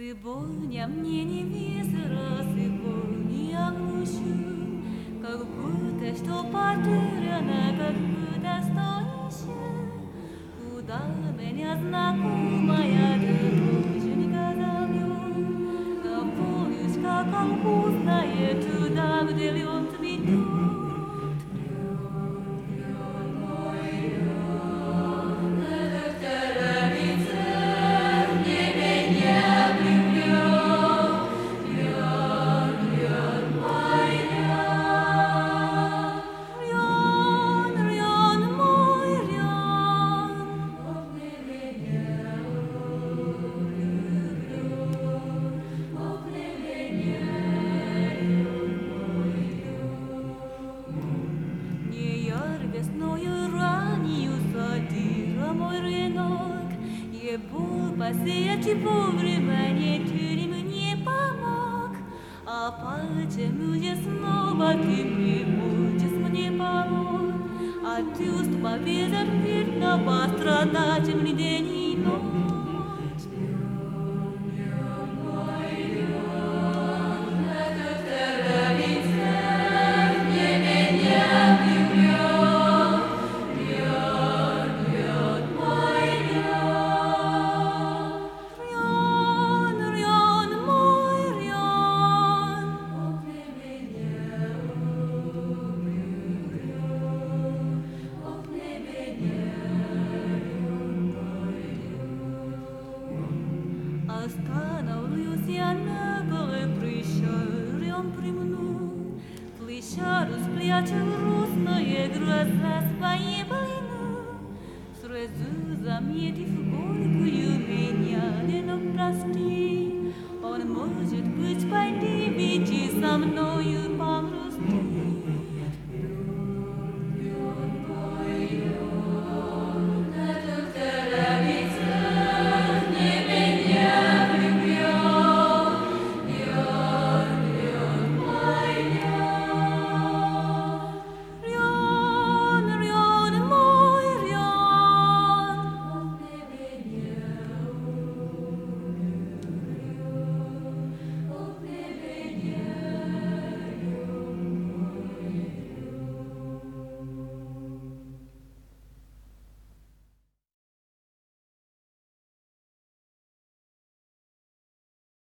Сегодня мне не весело, сегодня грущу, Как будто что потеряно, как будто стоящее. Куда меня знакомая Его посеять вовремя не ты мне помог, А почему же снова ты приходишь мне помог? А ты уступа безответно пострадать мне день и ночь. Остановлюсь я на горе, прищурем примну, Плещару спрячу грустные глаза свои блину. Сразу заметив горькую меня, не ну прости, Он, может быть, пойди, веди со мною